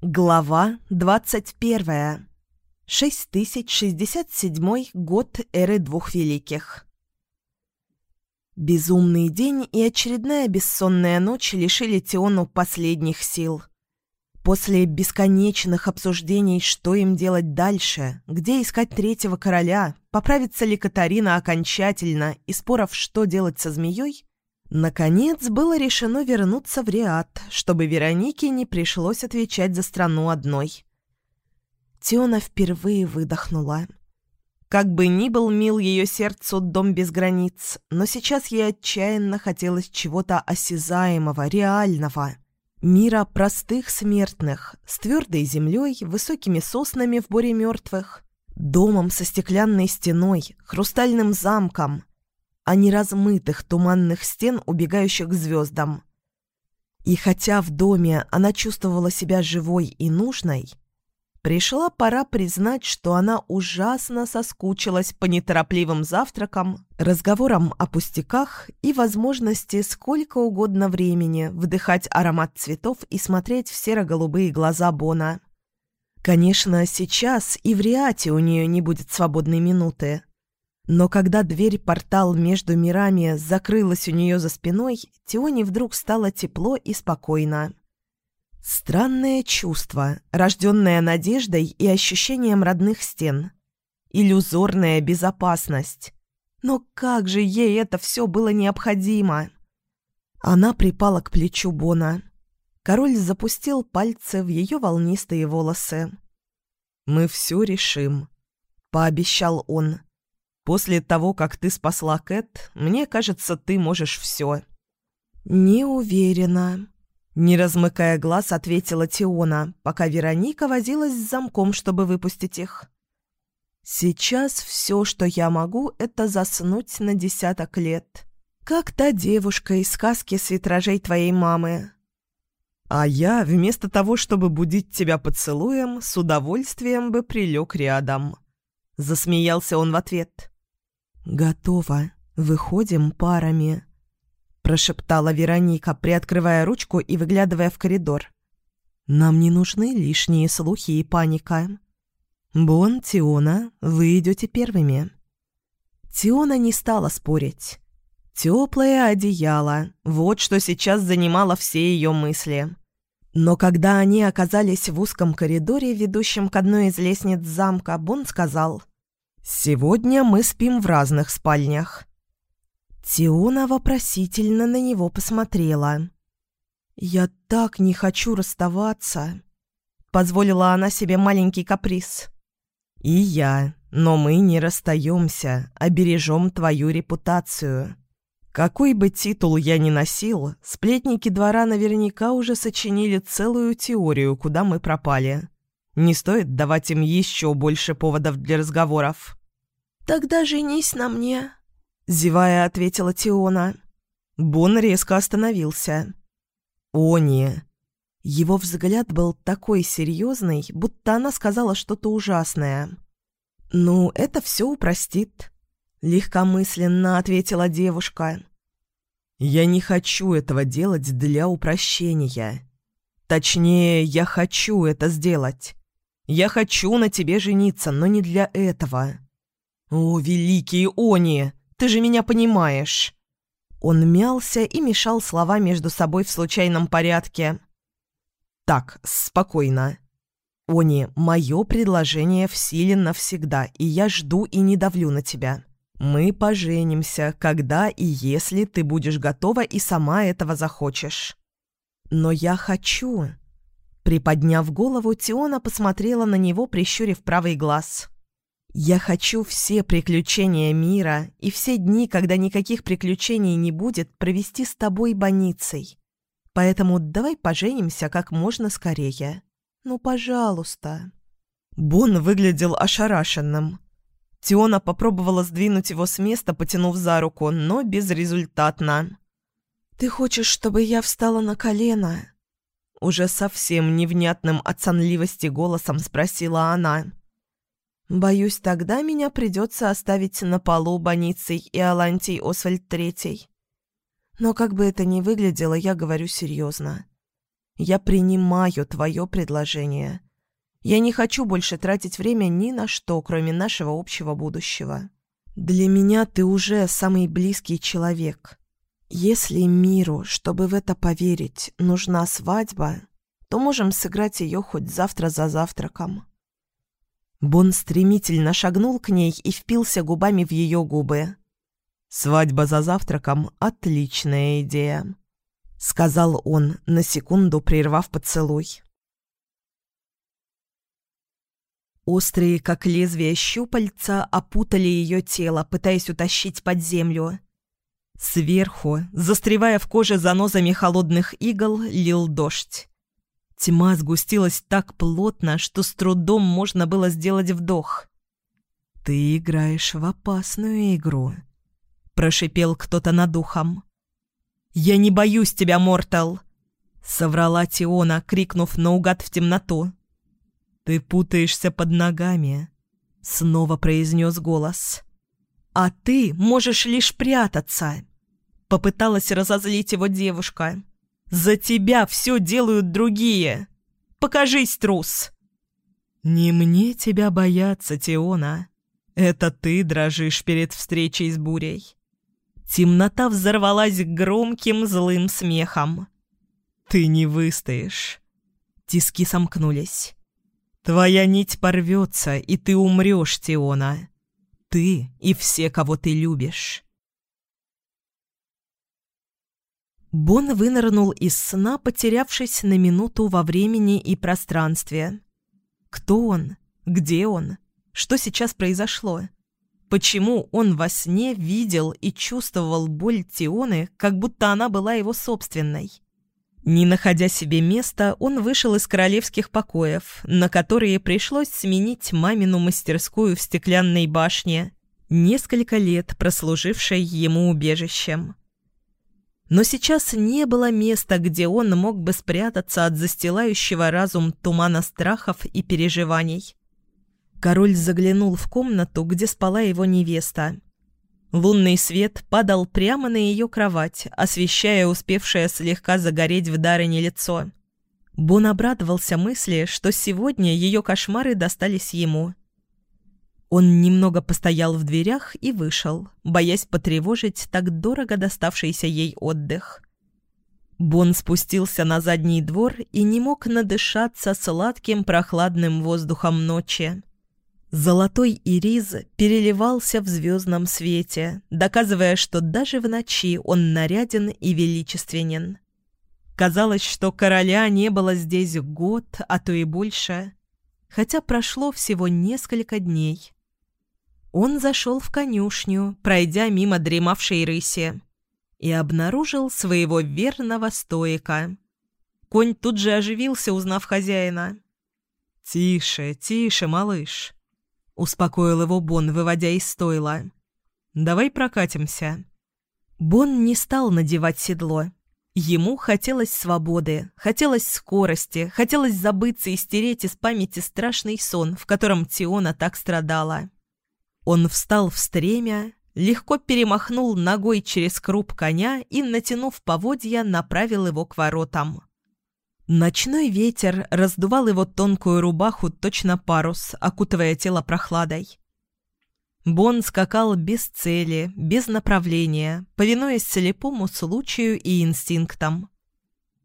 Глава 21. 6067 год эры двух великих. Безумный день и очередная бессонная ночь лишили Тиону последних сил. После бесконечных обсуждений, что им делать дальше, где искать третьего короля, поправится ли Катарина окончательно и споров, что делать со змеей, наконец было решено вернуться в Риад, чтобы Веронике не пришлось отвечать за страну одной. Тиона впервые выдохнула. Как бы ни был мил ее сердцу дом без границ, но сейчас ей отчаянно хотелось чего-то осязаемого, реального. Мира простых смертных, с твердой землей, высокими соснами в боре мертвых, домом со стеклянной стеной, хрустальным замком, а не размытых туманных стен, убегающих к звездам. И хотя в доме она чувствовала себя живой и нужной, Пришла пора признать, что она ужасно соскучилась по неторопливым завтракам, разговорам о пустяках и возможности сколько угодно времени вдыхать аромат цветов и смотреть в серо-голубые глаза Бона. Конечно, сейчас и в Риате у нее не будет свободной минуты. Но когда дверь-портал между мирами закрылась у нее за спиной, Тионе вдруг стало тепло и спокойно. Странное чувство, рожденное надеждой и ощущением родных стен. Иллюзорная безопасность. Но как же ей это все было необходимо? Она припала к плечу Бона. Король запустил пальцы в ее волнистые волосы. «Мы все решим», — пообещал он. «После того, как ты спасла Кэт, мне кажется, ты можешь все». «Не уверена», не размыкая глаз, ответила Тиона, пока Вероника возилась с замком, чтобы выпустить их. «Сейчас все, что я могу, это заснуть на десяток лет. Как та девушка из сказки с витражей твоей мамы». «А я, вместо того, чтобы будить тебя поцелуем, с удовольствием бы прилег рядом». Засмеялся он в ответ. «Готово. Выходим парами» прошептала Вероника, приоткрывая ручку и выглядывая в коридор. «Нам не нужны лишние слухи и паника. Бон, Тиона, вы идете первыми». Тиона не стала спорить. Теплое одеяло — вот что сейчас занимало все ее мысли. Но когда они оказались в узком коридоре, ведущем к одной из лестниц замка, Бон сказал, «Сегодня мы спим в разных спальнях. Тиона вопросительно на него посмотрела. «Я так не хочу расставаться», — позволила она себе маленький каприз. «И я, но мы не расстаемся, а бережем твою репутацию. Какой бы титул я ни носил, сплетники двора наверняка уже сочинили целую теорию, куда мы пропали. Не стоит давать им еще больше поводов для разговоров». «Тогда женись на мне», Зевая, ответила Тиона. Бон резко остановился. «Они!» Его взгляд был такой серьезный, будто она сказала что-то ужасное. «Ну, это все упростит», — легкомысленно ответила девушка. «Я не хочу этого делать для упрощения. Точнее, я хочу это сделать. Я хочу на тебе жениться, но не для этого. О, великие они! Ты же меня понимаешь». Он мялся и мешал слова между собой в случайном порядке. «Так, спокойно. Они, мое предложение в силе навсегда, и я жду и не давлю на тебя. Мы поженимся, когда и если ты будешь готова и сама этого захочешь. Но я хочу...» Приподняв голову, Тиона посмотрела на него, прищурив правый глаз. Я хочу все приключения мира и все дни, когда никаких приключений не будет, провести с тобой больницей. Поэтому давай поженимся как можно скорее. Ну, пожалуйста». Бон выглядел ошарашенным. Тиона попробовала сдвинуть его с места, потянув за руку, но безрезультатно. «Ты хочешь, чтобы я встала на колено?» Уже совсем невнятным от сонливости голосом спросила она. Боюсь, тогда меня придется оставить на полу Боницей и Алантий Освальд Третий. Но как бы это ни выглядело, я говорю серьезно. Я принимаю твое предложение. Я не хочу больше тратить время ни на что, кроме нашего общего будущего. Для меня ты уже самый близкий человек. Если миру, чтобы в это поверить, нужна свадьба, то можем сыграть ее хоть завтра за завтраком». Бон стремительно шагнул к ней и впился губами в ее губы. «Свадьба за завтраком — отличная идея», — сказал он, на секунду прервав поцелуй. Острые, как лезвие щупальца, опутали ее тело, пытаясь утащить под землю. Сверху, застревая в коже занозами холодных игл, лил дождь. Тьма сгустилась так плотно, что с трудом можно было сделать вдох. «Ты играешь в опасную игру», — прошипел кто-то над ухом. «Я не боюсь тебя, Мортал!» — соврала Тиона, крикнув наугад в темноту. «Ты путаешься под ногами», — снова произнес голос. «А ты можешь лишь прятаться», — попыталась разозлить его девушка. За тебя все делают другие. Покажись, трус!» «Не мне тебя бояться, Теона. Это ты дрожишь перед встречей с бурей». Темнота взорвалась громким злым смехом. «Ты не выстоишь». Тиски сомкнулись. «Твоя нить порвется, и ты умрешь, Теона. Ты и все, кого ты любишь». Бон вынырнул из сна, потерявшись на минуту во времени и пространстве. Кто он? Где он? Что сейчас произошло? Почему он во сне видел и чувствовал боль Тионы, как будто она была его собственной? Не находя себе места, он вышел из королевских покоев, на которые пришлось сменить мамину мастерскую в стеклянной башне, несколько лет прослужившей ему убежищем. Но сейчас не было места, где он мог бы спрятаться от застилающего разум тумана страхов и переживаний. Король заглянул в комнату, где спала его невеста. Лунный свет падал прямо на ее кровать, освещая успевшее слегка загореть в Дарыне лицо. Бон обрадовался мысли, что сегодня ее кошмары достались ему – он немного постоял в дверях и вышел, боясь потревожить так дорого доставшийся ей отдых. Бон спустился на задний двор и не мог надышаться сладким прохладным воздухом ночи. Золотой ириз переливался в звездном свете, доказывая, что даже в ночи он наряден и величественен. Казалось, что короля не было здесь год, а то и больше, хотя прошло всего несколько дней. Он зашел в конюшню, пройдя мимо дремавшей рыси, и обнаружил своего верного стоика. Конь тут же оживился, узнав хозяина. «Тише, тише, малыш», — успокоил его Бон, выводя из стойла. «Давай прокатимся». Бон не стал надевать седло. Ему хотелось свободы, хотелось скорости, хотелось забыться и стереть из памяти страшный сон, в котором Тиона так страдала. Он встал в стремя, легко перемахнул ногой через круп коня и, натянув поводья, направил его к воротам. Ночной ветер раздувал его тонкую рубаху точно парус, окутывая тело прохладой. Бон скакал без цели, без направления, повинуясь слепому случаю и инстинктам.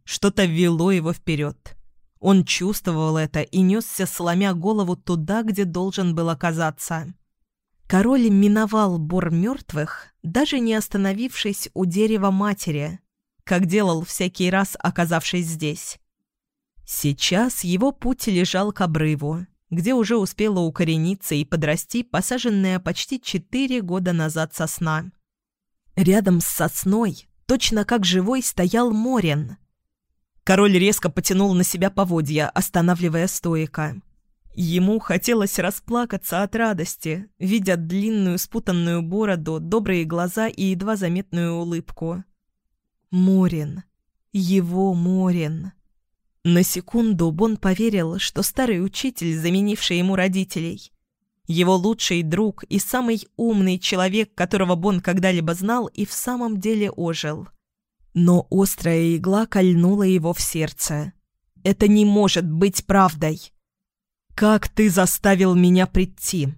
Что-то вело его вперед. Он чувствовал это и несся, сломя голову туда, где должен был оказаться. Король миновал бор мертвых, даже не остановившись у дерева матери, как делал всякий раз, оказавшись здесь. Сейчас его путь лежал к обрыву, где уже успела укорениться и подрасти посаженная почти четыре года назад сосна. Рядом с сосной, точно как живой, стоял Морин. Король резко потянул на себя поводья, останавливая стоика. Ему хотелось расплакаться от радости, видя длинную спутанную бороду, добрые глаза и едва заметную улыбку. Морин. Его Морин. На секунду Бон поверил, что старый учитель, заменивший ему родителей, его лучший друг и самый умный человек, которого Бон когда-либо знал, и в самом деле ожил. Но острая игла кольнула его в сердце. Это не может быть правдой. Как ты заставил меня прийти?»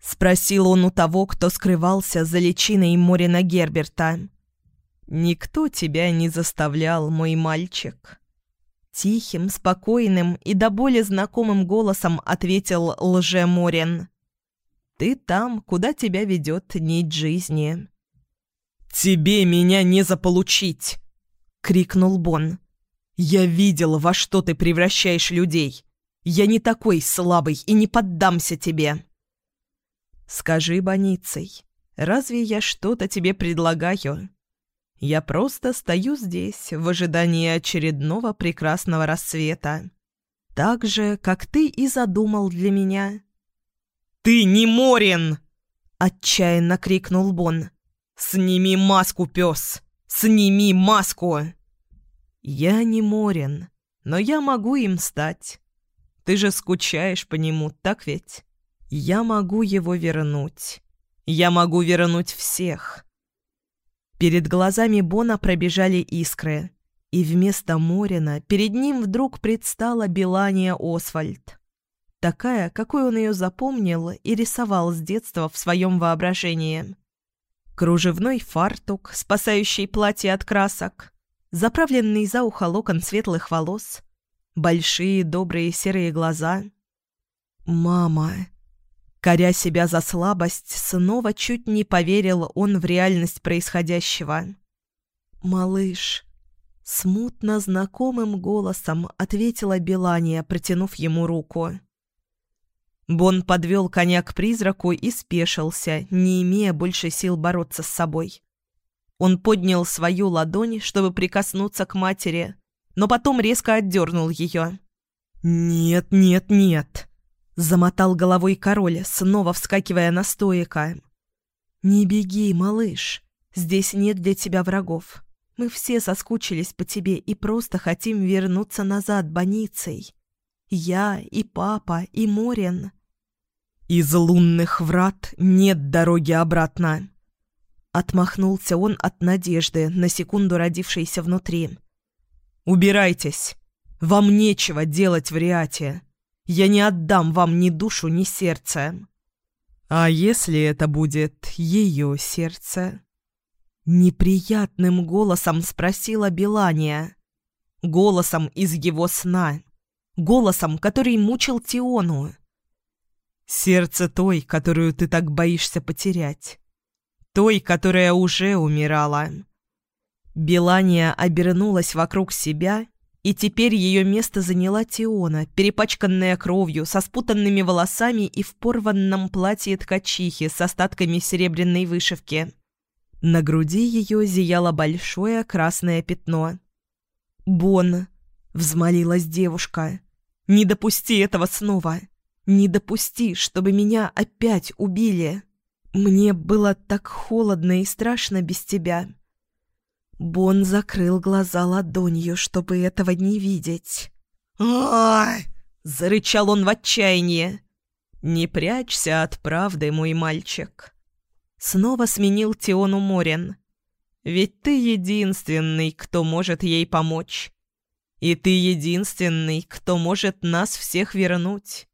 Спросил он у того, кто скрывался за личиной Морина Герберта. «Никто тебя не заставлял, мой мальчик». Тихим, спокойным и до боли знакомым голосом ответил лже-Морин. «Ты там, куда тебя ведет нить жизни». «Тебе меня не заполучить!» — крикнул Бон. «Я видел, во что ты превращаешь людей. Я не такой слабый и не поддамся тебе». «Скажи, Боницей, разве я что-то тебе предлагаю?» «Я просто стою здесь в ожидании очередного прекрасного рассвета. Так же, как ты и задумал для меня». «Ты не Морин!» — отчаянно крикнул Бон. «Сними маску, пес! Сними маску!» «Я не Морин, но я могу им стать. Ты же скучаешь по нему, так ведь?» Я могу его вернуть. Я могу вернуть всех. Перед глазами Бона пробежали искры, и вместо Морина перед ним вдруг предстала Белания Освальд. Такая, какой он ее запомнил и рисовал с детства в своем воображении. Кружевной фартук, спасающий платье от красок, заправленный за ухо локон светлых волос, большие добрые серые глаза. «Мама!» Коря себя за слабость, снова чуть не поверил он в реальность происходящего. «Малыш», — смутно знакомым голосом ответила Белания, протянув ему руку. Бон подвел коня к призраку и спешился, не имея больше сил бороться с собой. Он поднял свою ладонь, чтобы прикоснуться к матери, но потом резко отдернул ее. «Нет, нет, нет!» Замотал головой король, снова вскакивая на стоика. «Не беги, малыш. Здесь нет для тебя врагов. Мы все соскучились по тебе и просто хотим вернуться назад больницей. Я и папа, и Морин». «Из лунных врат нет дороги обратно». Отмахнулся он от надежды, на секунду родившейся внутри. «Убирайтесь. Вам нечего делать в Риате. Я не отдам вам ни душу, ни сердце. А если это будет ее сердце? Неприятным голосом спросила Белания. Голосом из его сна. Голосом, который мучил Тиону. Сердце той, которую ты так боишься потерять. Той, которая уже умирала. Белания обернулась вокруг себя и теперь ее место заняла Тиона, перепачканная кровью, со спутанными волосами и в порванном платье ткачихи с остатками серебряной вышивки. На груди ее зияло большое красное пятно. «Бон!» — взмолилась девушка. «Не допусти этого снова! Не допусти, чтобы меня опять убили! Мне было так холодно и страшно без тебя!» Бон закрыл глаза ладонью, чтобы этого не видеть. а зарычал он в отчаянии. «Не прячься от правды, мой мальчик!» Снова сменил Тиону Морин. «Ведь ты единственный, кто может ей помочь. И ты единственный, кто может нас всех вернуть.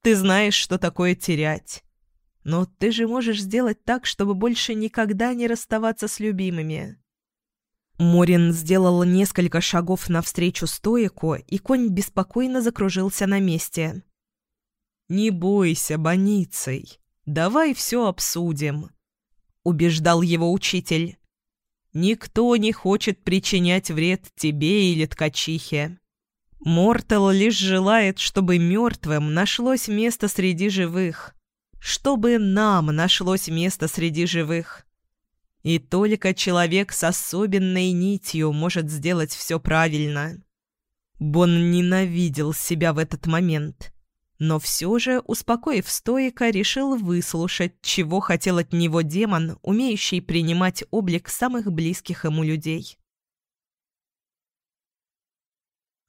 Ты знаешь, что такое терять. Но ты же можешь сделать так, чтобы больше никогда не расставаться с любимыми. Морин сделал несколько шагов навстречу стоику, и конь беспокойно закружился на месте. «Не бойся, Боницей. Давай все обсудим», — убеждал его учитель. «Никто не хочет причинять вред тебе или ткачихе. Мортал лишь желает, чтобы мертвым нашлось место среди живых, чтобы нам нашлось место среди живых. И только человек с особенной нитью может сделать все правильно. Бон ненавидел себя в этот момент, но все же, успокоив стоика, решил выслушать, чего хотел от него демон, умеющий принимать облик самых близких ему людей.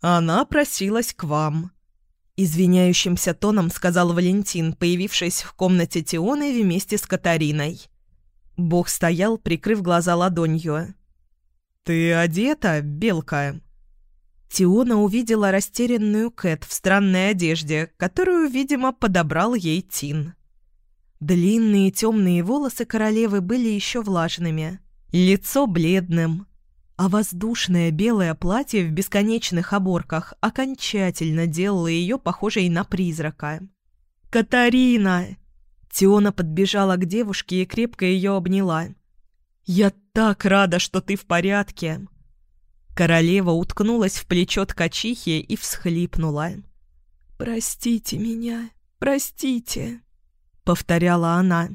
«Она просилась к вам», — извиняющимся тоном сказал Валентин, появившись в комнате Тионы вместе с Катариной. Бог стоял, прикрыв глаза ладонью. «Ты одета, белка?» Тиона увидела растерянную Кэт в странной одежде, которую, видимо, подобрал ей Тин. Длинные темные волосы королевы были еще влажными, лицо бледным, а воздушное белое платье в бесконечных оборках окончательно делало ее похожей на призрака. «Катарина!» Тиона подбежала к девушке и крепко ее обняла. «Я так рада, что ты в порядке!» Королева уткнулась в плечо ткачихи и всхлипнула. «Простите меня, простите», — повторяла она.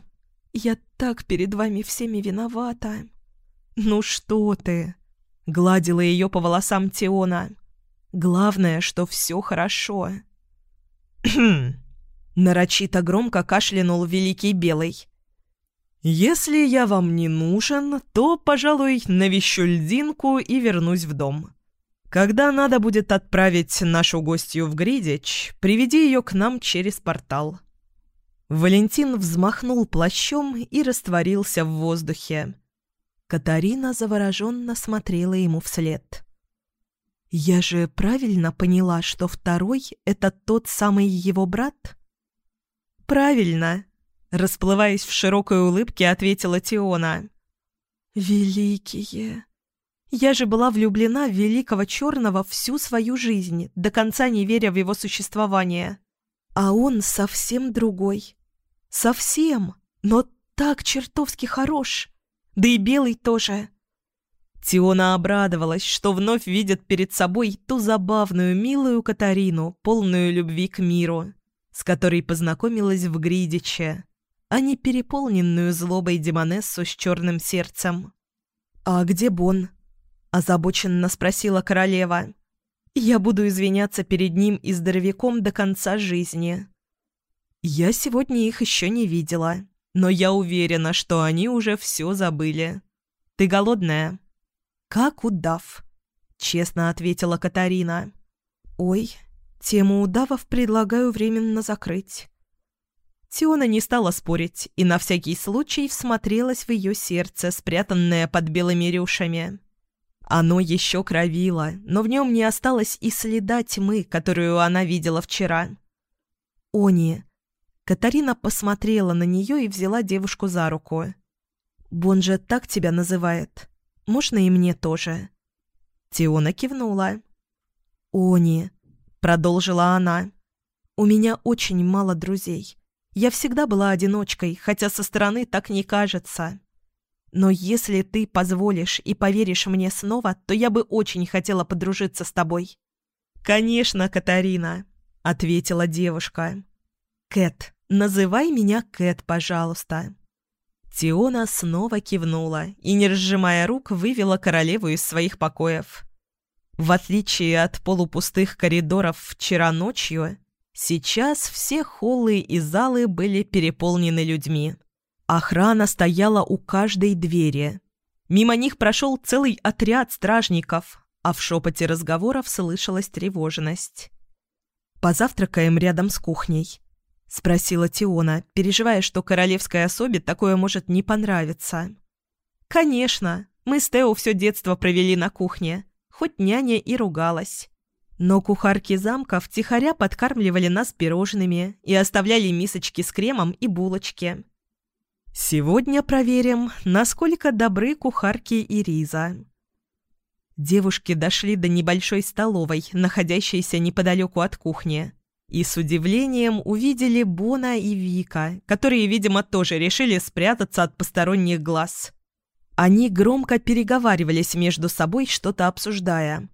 «Я так перед вами всеми виновата». «Ну что ты?» — гладила ее по волосам Теона. «Главное, что все хорошо». Нарочито громко кашлянул Великий Белый. «Если я вам не нужен, то, пожалуй, навещу льдинку и вернусь в дом. Когда надо будет отправить нашу гостью в Гридич, приведи ее к нам через портал». Валентин взмахнул плащом и растворился в воздухе. Катарина завороженно смотрела ему вслед. «Я же правильно поняла, что второй — это тот самый его брат?» «Правильно», Расплываясь в широкой улыбке, ответила Тиона. «Великие! Я же была влюблена в Великого Черного всю свою жизнь, до конца не веря в его существование. А он совсем другой. Совсем, но так чертовски хорош. Да и Белый тоже». Тиона обрадовалась, что вновь видит перед собой ту забавную, милую Катарину, полную любви к миру, с которой познакомилась в Гридиче а не переполненную злобой демонессу с черным сердцем. «А где Бон?» – озабоченно спросила королева. «Я буду извиняться перед ним и здоровяком до конца жизни». «Я сегодня их еще не видела, но я уверена, что они уже все забыли. Ты голодная?» «Как удав», — честно ответила Катарина. «Ой, тему удавов предлагаю временно закрыть. Тиона не стала спорить и на всякий случай всмотрелась в ее сердце, спрятанное под белыми рюшами. Оно еще кровило, но в нем не осталось и следа тьмы, которую она видела вчера. «Они!» Катарина посмотрела на нее и взяла девушку за руку. «Бон же так тебя называет. Можно и мне тоже?» Тиона кивнула. «Они!» — продолжила она. «У меня очень мало друзей. Я всегда была одиночкой, хотя со стороны так не кажется. Но если ты позволишь и поверишь мне снова, то я бы очень хотела подружиться с тобой». «Конечно, Катарина», — ответила девушка. «Кэт, называй меня Кэт, пожалуйста». Тиона снова кивнула и, не разжимая рук, вывела королеву из своих покоев. В отличие от полупустых коридоров вчера ночью, Сейчас все холлы и залы были переполнены людьми. Охрана стояла у каждой двери. Мимо них прошел целый отряд стражников, а в шепоте разговоров слышалась тревожность. «Позавтракаем рядом с кухней», — спросила Тиона, переживая, что королевской особе такое может не понравиться. «Конечно, мы с Тео все детство провели на кухне, хоть няня и ругалась. Но кухарки замка втихаря подкармливали нас пирожными и оставляли мисочки с кремом и булочки. Сегодня проверим, насколько добры кухарки и Риза. Девушки дошли до небольшой столовой, находящейся неподалеку от кухни, и с удивлением увидели Бона и Вика, которые, видимо, тоже решили спрятаться от посторонних глаз. Они громко переговаривались между собой, что-то обсуждая.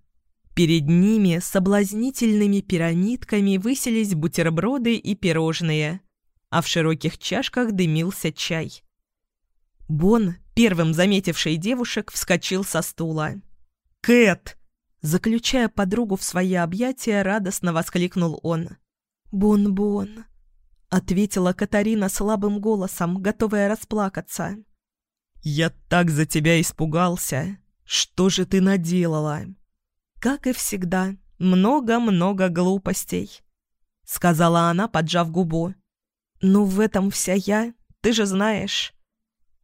Перед ними соблазнительными пирамидками высились бутерброды и пирожные, а в широких чашках дымился чай. Бон, первым заметивший девушек, вскочил со стула. «Кэт!» Заключая подругу в свои объятия, радостно воскликнул он. «Бон-бон!» — ответила Катарина слабым голосом, готовая расплакаться. «Я так за тебя испугался! Что же ты наделала?» «Как и всегда, много-много глупостей», — сказала она, поджав губу. «Ну, в этом вся я, ты же знаешь».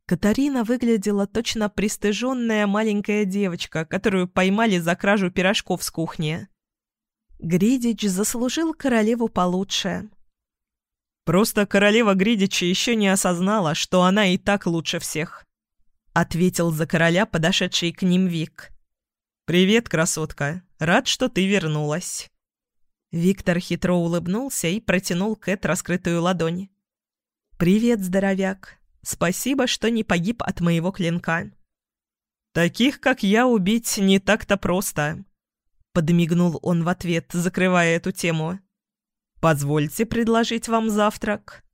Катарина выглядела точно пристыженная маленькая девочка, которую поймали за кражу пирожков с кухни. Гридич заслужил королеву получше. «Просто королева Гридича еще не осознала, что она и так лучше всех», — ответил за короля подошедший к ним Вик. «Привет, красотка. Рад, что ты вернулась». Виктор хитро улыбнулся и протянул Кэт раскрытую ладонь. «Привет, здоровяк. Спасибо, что не погиб от моего клинка». «Таких, как я, убить не так-то просто», — подмигнул он в ответ, закрывая эту тему. «Позвольте предложить вам завтрак».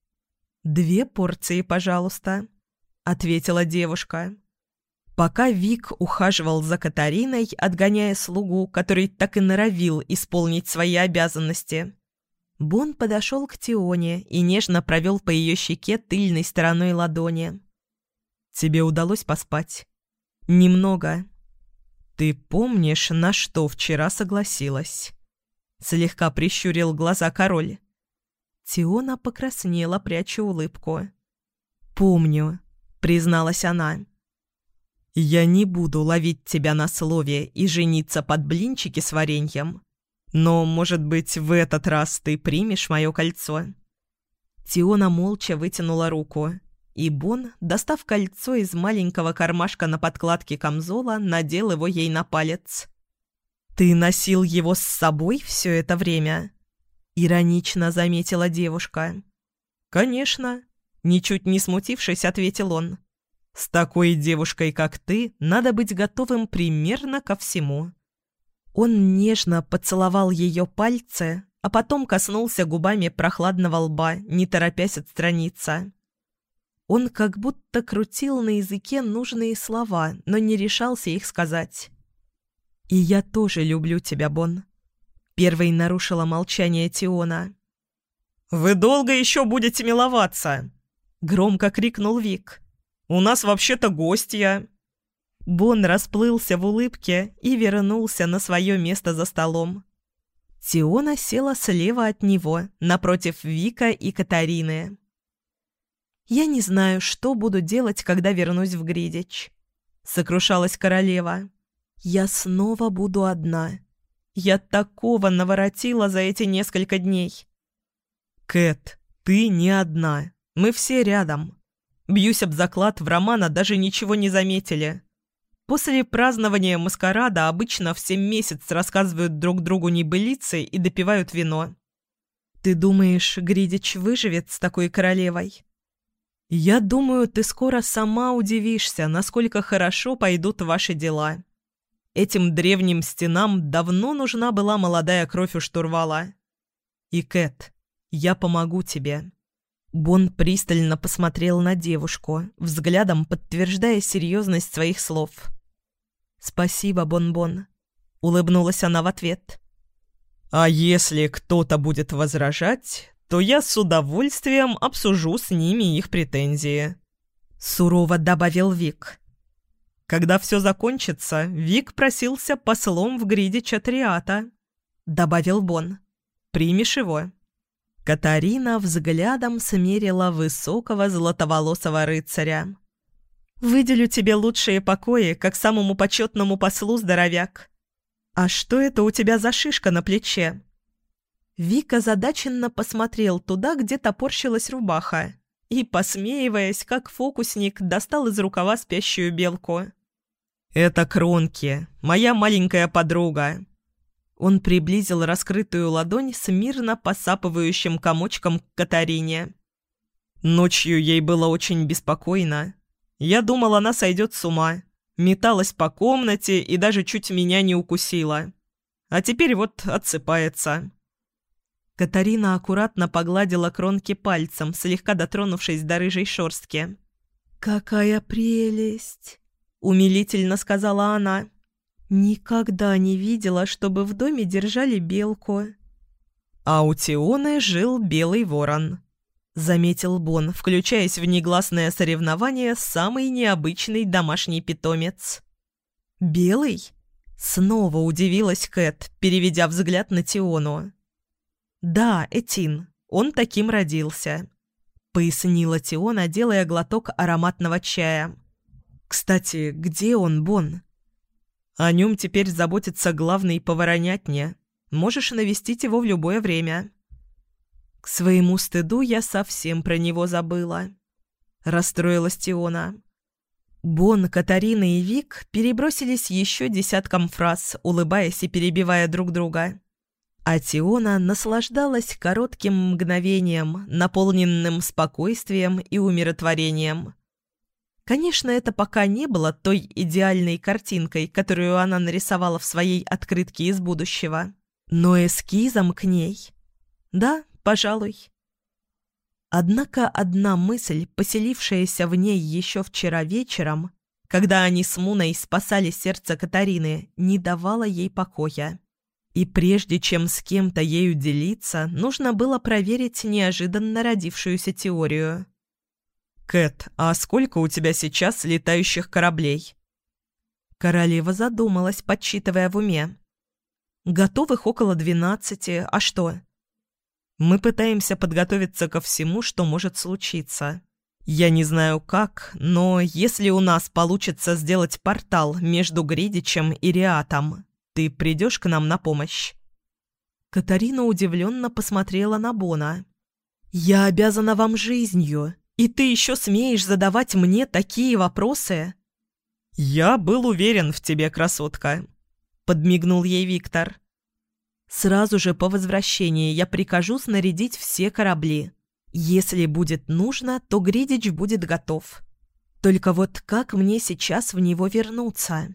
«Две порции, пожалуйста», — ответила девушка. Пока Вик ухаживал за Катариной, отгоняя слугу, который так и норовил исполнить свои обязанности, Бон подошел к Тионе и нежно провел по ее щеке тыльной стороной ладони. «Тебе удалось поспать?» «Немного». «Ты помнишь, на что вчера согласилась?» Слегка прищурил глаза король. Тиона покраснела, пряча улыбку. «Помню», — призналась она. «Я не буду ловить тебя на слове и жениться под блинчики с вареньем. Но, может быть, в этот раз ты примешь мое кольцо?» Тиона молча вытянула руку, и Бон, достав кольцо из маленького кармашка на подкладке камзола, надел его ей на палец. «Ты носил его с собой все это время?» — иронично заметила девушка. «Конечно», — ничуть не смутившись, ответил он. «С такой девушкой, как ты, надо быть готовым примерно ко всему». Он нежно поцеловал ее пальцы, а потом коснулся губами прохладного лба, не торопясь отстраниться. Он как будто крутил на языке нужные слова, но не решался их сказать. «И я тоже люблю тебя, Бон», — первой нарушила молчание Тиона. «Вы долго еще будете миловаться?» — громко крикнул Вик. «У нас вообще-то гостья». Бон расплылся в улыбке и вернулся на свое место за столом. Тиона села слева от него, напротив Вика и Катарины. «Я не знаю, что буду делать, когда вернусь в Гридич», — сокрушалась королева. «Я снова буду одна. Я такого наворотила за эти несколько дней». «Кэт, ты не одна. Мы все рядом. Бьюсь об заклад, в Романа даже ничего не заметили. После празднования маскарада обычно все месяц рассказывают друг другу небылицы и допивают вино. «Ты думаешь, Гридич выживет с такой королевой?» «Я думаю, ты скоро сама удивишься, насколько хорошо пойдут ваши дела. Этим древним стенам давно нужна была молодая кровь у штурвала. И, Кэт, я помогу тебе». Бон пристально посмотрел на девушку, взглядом подтверждая серьезность своих слов. «Спасибо, Бон-Бон», — улыбнулась она в ответ. «А если кто-то будет возражать, то я с удовольствием обсужу с ними их претензии», — сурово добавил Вик. «Когда все закончится, Вик просился послом в гриде Чатриата», — добавил Бон. «Примешь его?» Катарина взглядом смерила высокого золотоволосого рыцаря. Выделю тебе лучшие покои, как самому почетному послу, здоровяк. А что это у тебя за шишка на плече?» Вика задаченно посмотрел туда, где топорщилась рубаха, и, посмеиваясь, как фокусник, достал из рукава спящую белку. «Это Кронки, моя маленькая подруга». Он приблизил раскрытую ладонь с мирно посапывающим комочком к Катарине. Ночью ей было очень беспокойно. Я думал, она сойдет с ума. Металась по комнате и даже чуть меня не укусила. А теперь вот отсыпается. Катарина аккуратно погладила кронки пальцем, слегка дотронувшись до рыжей шорстки. «Какая прелесть!» — умилительно сказала она. «Никогда не видела, чтобы в доме держали белку». А у Тионы жил белый ворон. — заметил Бон, включаясь в негласное соревнование «Самый необычный домашний питомец». «Белый?» — снова удивилась Кэт, переведя взгляд на Тиону. «Да, Этин, он таким родился. — пояснила Тиона, делая глоток ароматного чая. «Кстати, где он, Бон?» «О нем теперь заботится главный поваронятня. Можешь навестить его в любое время». К своему стыду я совсем про него забыла. Расстроилась Тиона. Бон, Катарина и Вик перебросились еще десятком фраз, улыбаясь и перебивая друг друга. А Тиона наслаждалась коротким мгновением, наполненным спокойствием и умиротворением. Конечно, это пока не было той идеальной картинкой, которую она нарисовала в своей открытке из будущего, но эскизом к ней. Да, пожалуй. Однако одна мысль, поселившаяся в ней еще вчера вечером, когда они с Муной спасали сердце Катарины, не давала ей покоя. И прежде чем с кем-то ею делиться, нужно было проверить неожиданно родившуюся теорию. «Кэт, а сколько у тебя сейчас летающих кораблей?» Королева задумалась, подсчитывая в уме. «Готовых около двенадцати, а что?» «Мы пытаемся подготовиться ко всему, что может случиться. Я не знаю как, но если у нас получится сделать портал между Гридичем и Риатом, ты придешь к нам на помощь?» Катарина удивленно посмотрела на Бона. «Я обязана вам жизнью, и ты еще смеешь задавать мне такие вопросы?» «Я был уверен в тебе, красотка», — подмигнул ей Виктор. «Сразу же по возвращении я прикажу снарядить все корабли. Если будет нужно, то Гридич будет готов. Только вот как мне сейчас в него вернуться?»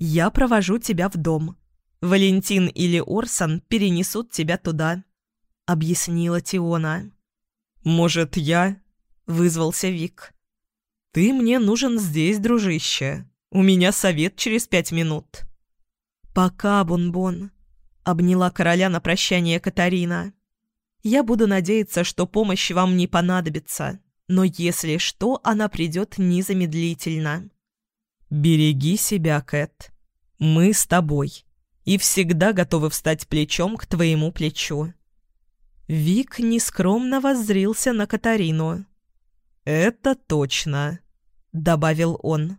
Я провожу тебя в дом. Валентин или Орсон перенесут тебя туда», — объяснила Тиона. «Может, я?» — вызвался Вик. «Ты мне нужен здесь, дружище. У меня совет через пять минут». «Пока, Бон-Бон», — обняла короля на прощание Катарина. «Я буду надеяться, что помощь вам не понадобится, но если что, она придет незамедлительно». «Береги себя, Кэт. Мы с тобой. И всегда готовы встать плечом к твоему плечу». Вик нескромно воззрился на Катарину. «Это точно», — добавил он.